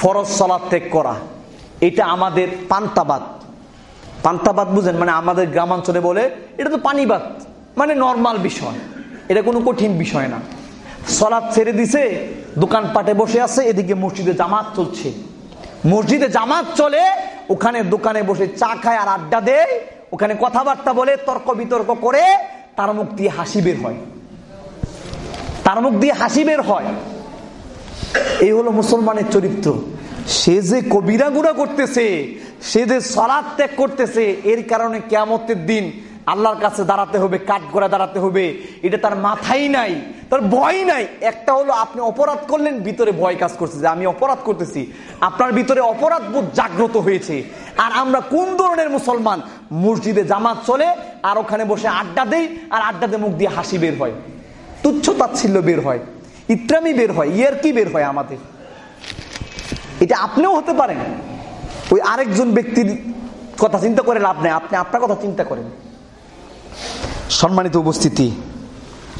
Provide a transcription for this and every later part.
ফরজ সলাদ ত্যাগ করা, এটা আমাদের পান্তাবাদ। পান্তাবাদ বুঝেন মানে আমাদের গ্রামাঞ্চলে বলে, এটা তো পানিবাদ মানে নর্মাল বিষয়। এটা কোনো কঠিন বিষয় না। সলাদ ছেড়ে দিছে, দোকানপাটে বসে আছে, এদিকে মসজিদে জামাত চলছে। মসজিদে জামাত চলে, ওখানে দোকানে বসে চা খায় আর আড্ডা দেয়, ওখানে কথাবার্তা বলে, তর্ক বিতর্ক করে, তার মুখ দিয়ে হাসি বের হয়। তার মুখ দিয়ে হাসি বের হয়। এই হলো মুসলমানের চরিত্র। সে যে কবিরা গুণা করতেছে, সে যে সলাদ ত্যাগ করতেছে, এর কারণে কেয়ামতের দিন আল্লাহর কাছে দাঁড়াতে হবে কাঠ করে দাঁড়াতে হবে। এটা তার মাথাই নাই, তার ভয় নাই। একটা হলো আপনি অপরাধ করলেন, ভিতরে ভয় কাজ করছে যে আমি অপরাধ করতেছি। আপনার ভিতরে অপরাধ বোধ জাগ্রত হয়েছে। আর আমরা কোন ধরনের মুসলমান? মসজিদে জামাত চলে, আর ওখানে বসে আড্ডা দেই, আর আড্ডাতে মুখ দিয়ে হাসি বের হয়। তুচ্ছ তাচ্ছিল্য বের হয়। ইত্রামি বের হয় ইয়ার কি বের হয় আমাদের। এটা আপনিও হতে পারেন। ওই আরেকজন ব্যক্তির কথা চিন্তা করে লাভ নেই, আপনি আপনার কথা চিন্তা করেন। সম্মানিত উপস্থিতি,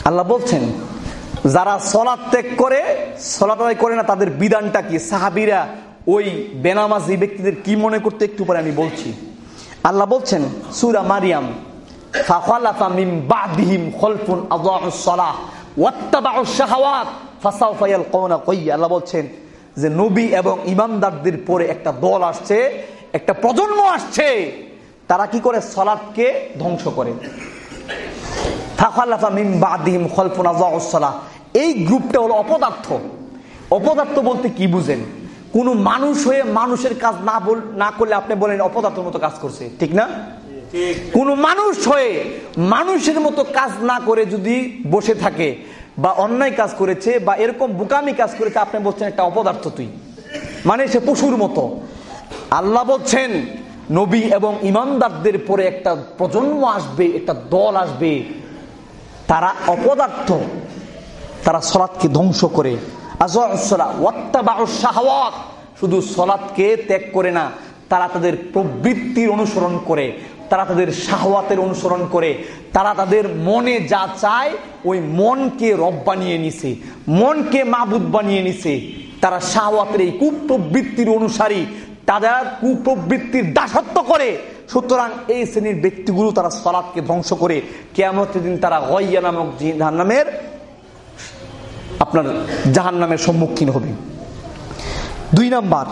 আল্লাহ বলছেন, যারা সলাদ ত্যাগ করে সলাত আদায় করে না, তাদের বিধানটা কি? সাহাবিরা ওই বেনামাজি ব্যক্তিদের কি মনে করতে একটু পরে আমি বলছি। আল্লাহ বলছেন, সুরা মারিয়াম আল্লাহ বলছেন যে নবী এবং ইমানদারদের পরে একটা দল আসছে একটা প্রজন্ম আসছে তারা কি করে সলাদকে ধ্বংস করে? এই গ্রুপটা হলো অপদার্থ। অপদার্থ বলতে কি বুঝেন? কোন মানুষ হয়ে মানুষের কাজ না বল না করলে আপনি বলেন অপদার্থের মতো কাজ করছে। ঠিক না? কোন মানুষ হয়ে মানুষের মতো কাজ না করে যদি বসে থাকে বা অন্যায় কাজ করেছে বা এরকম বোকামি কাজ করেছে, আপনি বলছেন একটা অপদার্থ তুই। মানে সে পশুর মতো। আল্লাহ বলছেন, নবী এবং ইমানদারদের পরে একটা প্রজন্ম আসবে, একটা দল আসবে। তারা অপদার্থ। তারা সলাৎকে ধ্বংস করে। শুধু সলাৎকে ত্যাগ করে না, তারা তাদের প্রবৃত্তির অনুসরণ করে। তারা তাদের শাহওয়াতের অনুসরণ করে। তারা তাদের মনে যা চায়, ওই মনকে রব বানিয়ে নিছে, মনকে মাবুদ বানিয়ে নিছে। তারা শাহওয়াতের এই কুপ্রবৃত্তির অনুসারী তারা কুপ্রবৃত্তির দাসত্ব করে। সুতরাং এই শ্রেণির ব্যক্তিগুলো তারা সলাদকে ধ্বংস করে। কেমতের দিন তারা গইয়া নামক জাহান নামের আপনার জাহান নামের সম্মুখীন হবে। দুই নাম্বার,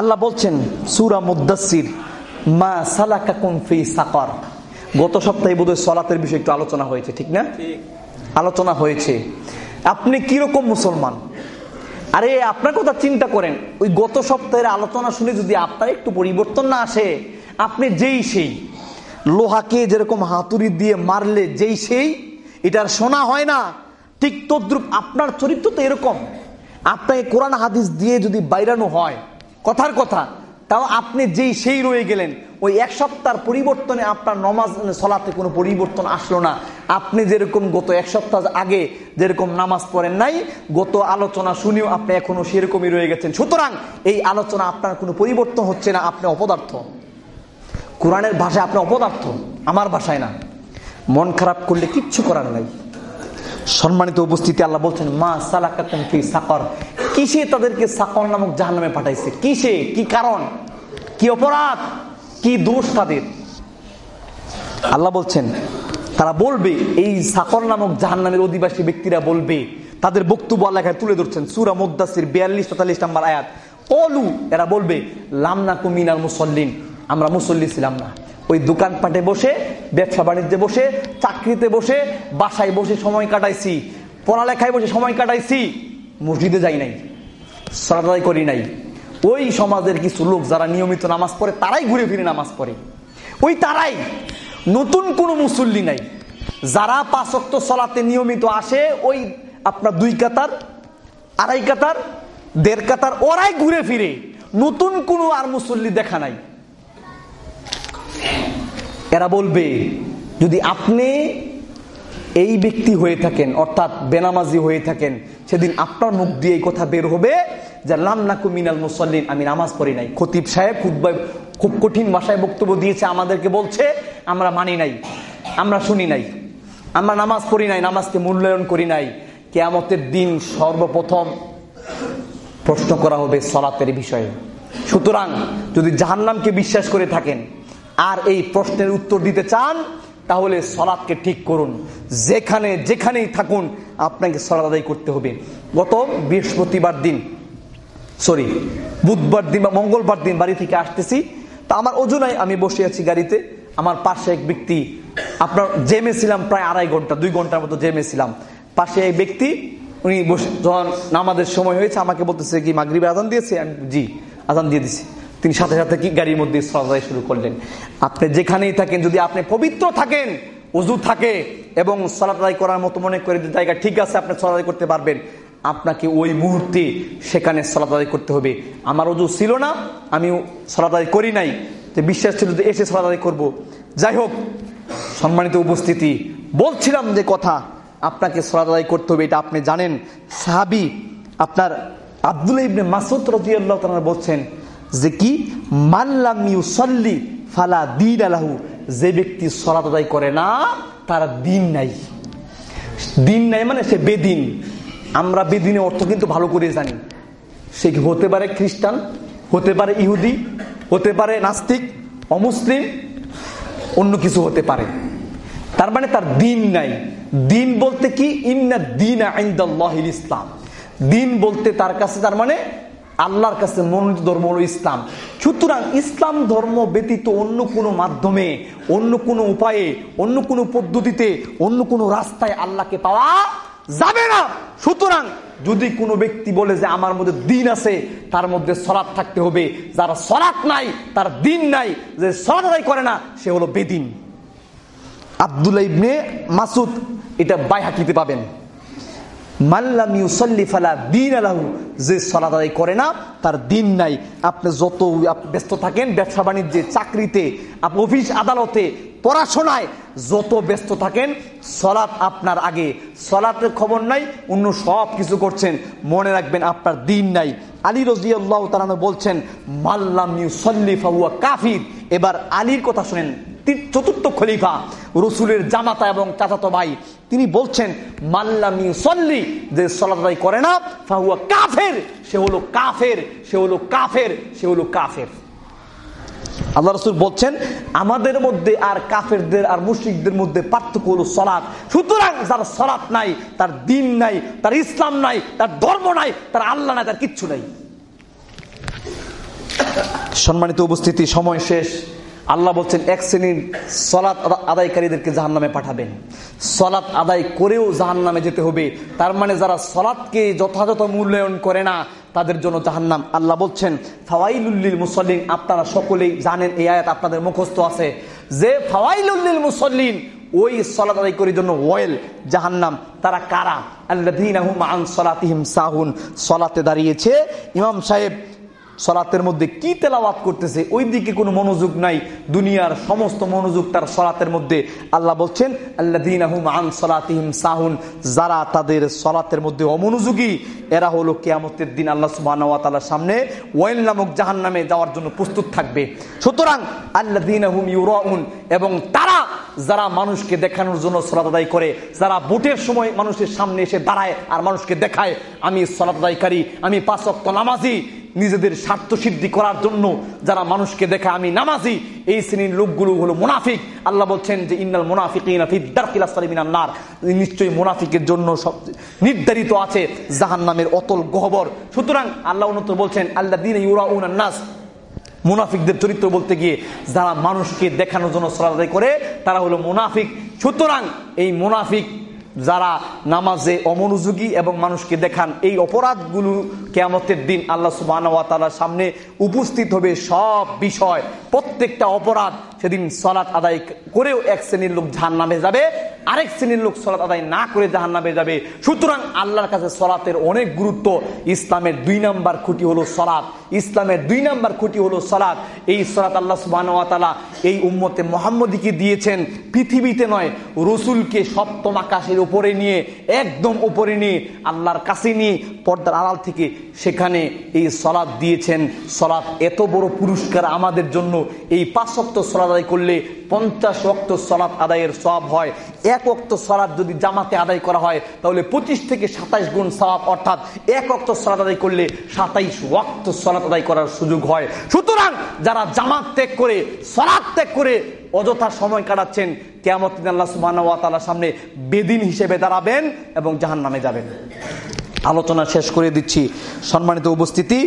আল্লাহ বলছেন, সুরা মুদাসির মা সালাকা কুমফি সাকর। গত সপ্তাহে বোধহয় সলাতের বিষয়ে একটু আলোচনা হয়েছে ঠিক না? আলোচনা হয়েছে। আপনি কীরকম মুসলমান? আরে আপনার কথা চিন্তা করেন ওই গত সপ্তাহের আলোচনা শুনে যদি আপনার একটু পরিবর্তন না আসে আপনি যেই সেই। লোহাকে যেরকম হাতুড়ি দিয়ে মারলে যেই সেই এটার শোনা হয় না। ঠিক তদ্রুপ আপনার চরিত্র তো এরকম। আপনাকে কোরআন হাদিস দিয়ে যদি বাইরানো হয় কথার কথা তাও আপনি যেই সেই রয়ে গেলেন, ওই এক সপ্তাহ পরিবর্তনে আপনার নমাজ সলাতে কোনো পরিবর্তন আসলো না। আপনি যেরকম গত এক সপ্তাহ আগে যেরকম নামাজ পড়েন নাই, গত আলোচনা শুনেও আপনি এখনও সেরকমই রয়ে গেছেন। সুতরাং এই আলোচনা আপনার কোনো পরিবর্তন হচ্ছে না, আপনি অপদার্থ। কোরআনের ভাষায় আপনি অপদার্থ, আমার ভাষায় না। মন খারাপ করলে কিচ্ছু করার নাই। সম্মানিত উপস্থিতি, আল্লাহ বলছেন, মা সালাকাতুম ফি সাকর। কিসে তাদেরকে সাকর নামক জাহান্নামে পাঠাইছে? কিসে? কি কারণ? কি অপরাধ? কি দোষ তাদের? আল্লাহ বলছেন, তারা বলবে, এই সাকর নামক জাহান্নামের অধিবাসী ব্যক্তিরা বলবে, তাদের বক্তব্য আল্লাহ তুলে ধরছেন, সুরা মুদাসির বিয়াল্লিশ, তেতাল্লিশ নাম্বার আয়াত। অলু এরা বলবে লামনা কুমিনাল মুসল্লিন, আমরা মুসল্লি ছিলাম না। ওই দোকানপাটে বসে, ব্যবসা বাণিজ্যে বসে, চাকরিতে বসে, বাসায় বসে সময় কাটাইছি, পড়ালেখায় বসে সময় কাটাইছি। মসজিদে যাই নাই সারাদাই করি নাই। ওই সমাজের কিছু লোক যারা নিয়মিত নামাজ পড়ে, তারাই ঘুরে ফিরে নামাজ পড়ে। ওই তারাই নতুন কোনো মুসল্লি নাই। যারা পাঁচক্ত চলাতে নিয়মিত আসে, ওই আপনার দুই কাতার, আড়াই কাতার, দেড় কাতার, ওরাই ঘুরে ফিরে। নতুন কোনো আর মুসল্লি দেখা নাই। এরা বলবে, যদি আপনি এই ব্যক্তি হয়ে থাকেন, অর্থাৎ বেনামাজি হয়ে থাকেন, সেদিন আপনার মুখ দিয়ে এই কথা বের হবে যে লামনাকু মিনাল মুসল্লিন আমি নামাজ পড়ি নাই। খতিব সাহেব খুব খুব কঠিন ভাষায় বক্তব্য দিয়েছে, আমাদেরকে বলছে, আমরা মানি নাই, আমরা শুনি নাই, আমরা নামাজ পড়ি নাই, নামাজকে মূল্যায়ন করি নাই। কেয়ামতের দিন সর্বপ্রথম প্রশ্ন করা হবে সলাতের বিষয়ে। সুতরাং যদি জাহান্নামকে বিশ্বাস করে থাকেন, আর এই প্রশ্নের উত্তর দিতে চান তাহলে সলাদকে ঠিক করুন। যেখানে, যেখানেই থাকুন, আপনাকে সলাদ আদায় করতে হবে। গত বৃহস্পতিবার দিন সরি বুধবার দিন বা মঙ্গলবার দিন বাড়ি থেকে আসতেছি। তা আমার ওজনায় আমি বসে আছি গাড়িতে। আমার পাশে এক ব্যক্তি, আপনার জেমে ছিলাম প্রায় আড়াই ঘণ্টা, দুই ঘণ্টার মতো জেমে ছিলাম। পাশে এক ব্যক্তি, উনি বসে, যখন নামাজের সময় হয়েছে, আমাকে বলতেছে কি মাগরিবে আদান দিয়েছে? আমি, জি আদান দিয়ে দিছি। তিনি সাথে সাথে কি গাড়ির মধ্যে সরাই শুরু করলেন। আপনি যেখানেই থাকেন, যদি আপনি পবিত্র থাকেন উজু থাকে এবং সলাদাই করার মতো মনে করে জায়গা ঠিক আছে, আপনি সলাদাই করতে পারবেন, আপনাকে ওই মুহূর্তে সেখানে সলাদাই করতে হবে। আমার উজু ছিল না, আমি সলাদাই করি নাই। যে বিশ্বাস ছিল যে এসে সলাদাই করব। যাই হোক, সম্মানিত উপস্থিতি, বলছিলাম যে কথা, আপনাকে সলাদাই করতে হবে, এটা আপনি জানেন। সাহাবি আপনার আব্দুল ইবনে মাসুদ রদিয়াল্লাহ তাআলা বলছেন যে কি? মাল্লাম ইউসাল্লি ফালা দিন আলাহু যে ব্যক্তি সলাত আদায় করে না, তার দিন নাই। দিন নাই মানে সে বেদিন। আমরা বেদিনের অর্থ কিন্তু ভালো করে জানি। সে হতে পারে খ্রিস্টান? হতে পারে ইহুদি? হতে পারে নাস্তিক? অমুসলিম? অন্য কিছু হতে পারে। তার মানে তার দিন নাই। দিন বলতে কি? ইন্না দিন আইন্দাল্লাহিল ইসলাম। দিন বলতে তার কাছে তার মানে আল্লাহর কাছে মনোনীত ধর্ম হল ইসলাম। সুতরাং ইসলাম ধর্ম ব্যতীত অন্য কোনো মাধ্যমে, অন্য কোনো উপায়ে, অন্য কোনো পদ্ধতিতে, অন্য কোনো রাস্তায় আল্লাহকে পাওয়া যাবে না। সুতরাং যদি কোনো ব্যক্তি বলে যে আমার মধ্যে দিন আছে, তার মধ্যে সলাৎ থাকতে হবে। যার সলাৎ নাই, তার দিন নাই, যে আদায় করে না, সে হলো বেদিন। আবদুল্লাহ ইবনে মাসুদ এটা বাইহাকিতে পাবেন। মাল্লাম ইউসল্লি ফালা দিন আলাহু যে সলাত আদায় করে না, তার দিন নাই। আপনি যত ব্যস্ত থাকেন, ব্যবসা বাণিজ্যে, চাকরিতে অফিস, আদালতে, পড়াশোনায়, যত ব্যস্ত থাকেন সলাৎ আপনার আগে। সলাতের খবর নাই, অন্য সব কিছু করছেন। মনে রাখবেন, আপনার দিন নাই। আলী রজিয়াল্লাহ তালানো বলছেন মাল্লাম ইউসল্লি ফাহুয়া কাফির। এবার আলীর কথা শুনেন। চতুর্থ খলিফা, রসুলের জামাতা এবং চাচাতো ভাই। তিনি বলছেন মাল্লামি সল্লি যে সলাদাই করে না, ফাহুয়া কাফের, সে হলো কাফের, সে হলো কাফের, সে হলো কাফের। আল্লাহ রসুল বলছেন, আমাদের মধ্যে আর কাফেরদের আর মুশ্রিকদের মধ্যে পার্থক্য হলো সলাৎ সুতরাং যার সলাৎ নাই, তার দিন নাই, তার ইসলাম নাই, তার ধর্ম নাই, তার আল্লাহ নাই, তার কিচ্ছু নাই। সম্মানিত উপস্থিতি, সময় শেষ। আল্লাহ বলছেন, এক শ্রেণির সলাৎ আদায়কারীদেরকে জাহান নামে পাঠাবেন। সলাৎ আদায় করেও জাহান নামে যেতে হবে। তার মানে যারা সলাৎকে যথাযথ মূল্যায়ন করে না, তাদের জন্য জাহান্নাম। আল্লাহ বলছেন ফাওয়াইলুল্লিল মুসল্লিন আপনারা সকলেই জানেন, এই আয়াত আপনাদের মুখস্থ আছে। যে ফাওয়াইলুল্লিল মুসল্লিন, ওই সলাত আদায় করার জন্য ওয়েল, জাহান্নাম। তারা কারা? আল্লাহ সলাতিহিম সাহুন। সলাতে দাঁড়িয়েছে ইমাম সাহেব সলাতের মধ্যে কি তেলাওয়াত করতেছে ওই দিকে কোনো মনোযোগ নাই। দুনিয়ার সমস্ত মনোযোগ তার সলাতের মধ্যে। আল্লাহ বলছেন আল্লাহ সলাতিহিম সাহুন যারা তাদের সলাতের মধ্যে অমনোযোগী, এরা হলো কেয়ামতের দিন আল্লাহ সুবাহর সামনে ওয়েল নামক জাহান নামে যাওয়ার জন্য প্রস্তুত থাকবে। সুতরাং আল্লাহ ইউরাউন এবং তারা, যারা মানুষকে দেখানোর জন্য সলাত আদায় করে, যারা ভোটের সময় মানুষের সামনে এসে দাঁড়ায় আর মানুষকে দেখায়, আমি সলাত আদায়কারী, আমি পাঁচ অক্ত নামাজি নিজেদের স্বার্থ সিদ্ধি করার জন্য যারা মানুষকে দেখা আমি নামাজি, এই শ্রেণির লোকগুলো হলো মুনাফিক। আল্লাহ বলছেন যে, ইন্নাল মুনাফিক নার। নিশ্চয়ই মুনাফিকের জন্য সব নির্ধারিত আছে জাহান নামের অতল গহবর। সুতরাং আল্লাহ উন্নত বলছেন আল্লাহ দিন ইউরা নাস। মুনাফিকদের চরিত্র বলতে গিয়ে, যারা মানুষকে দেখানোর জন্য সরাদাই করে, তারা হলো মুনাফিক। সুতরাং এই মুনাফিক যারা নামাজে অমনোযোগী এবং মানুষকে দেখান, এই অপরাধগুলো কেমতের দিন আল্লাহ সুবাহর সামনে উপস্থিত হবে সব বিষয়। প্রত্যেকটা অপরাধ সেদিন সলাৎ আদায় করেও এক শ্রেণির লোক ঝান নামে যাবে। আরেক শ্রেণির লোক সলাৎ আদায় না করে জাহান নামে যাবে। সুতরাং আল্লাহর কাছে সলাতের অনেক গুরুত্ব। ইসলামের দুই নাম্বার খুঁটি হলো সলাৎ। ইসলামের দুই নাম্বার খুঁটি হলো সলাৎ। এই সলাৎ আল্লাহ সুবাহতালা এই উম্মতে মোহাম্মদীকে দিয়েছেন। পৃথিবীতে নয়, রসুলকে সপ্তম আকাশের উপরে নিয়ে, একদম উপরে নিয়ে, আল্লাহর কাছে নিয়ে, পর্দার আড়াল থেকে সেখানে এই সলাৎ দিয়েছেন। সলাৎ এত বড় পুরস্কার আমাদের জন্য। এই পাঁচ সপ্তাহ সলাৎ সলাত আদায় করলে পঞ্চাশ অক্ত সলাত আদায়ের সব হয়। এক অক্ত সলাৎ যদি জামাতে আদায় করা হয়, তাহলে পঁচিশ থেকে সাতাইশ গুণ সওয়াব, অর্থাৎ এক অক্ত সলাত আদায় করলে সাতাইশ ওয়াক্ত সলাত আদায় করার সুযোগ হয়। সুতরাং যারা জামাত ত্যাগ করে, সলাৎ ত্যাগ করে অযথা সময় কাটাচ্ছেন কেমন আল্লাহ সুবাহ সামনে বেদিন হিসেবে দাঁড়াবেন এবং জাহান নামে যাবেন। আলোচনা শেষ করে দিচ্ছি। সম্মানিত উপস্থিতি,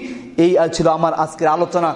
এই ছিল আমার আজকের আলোচনা।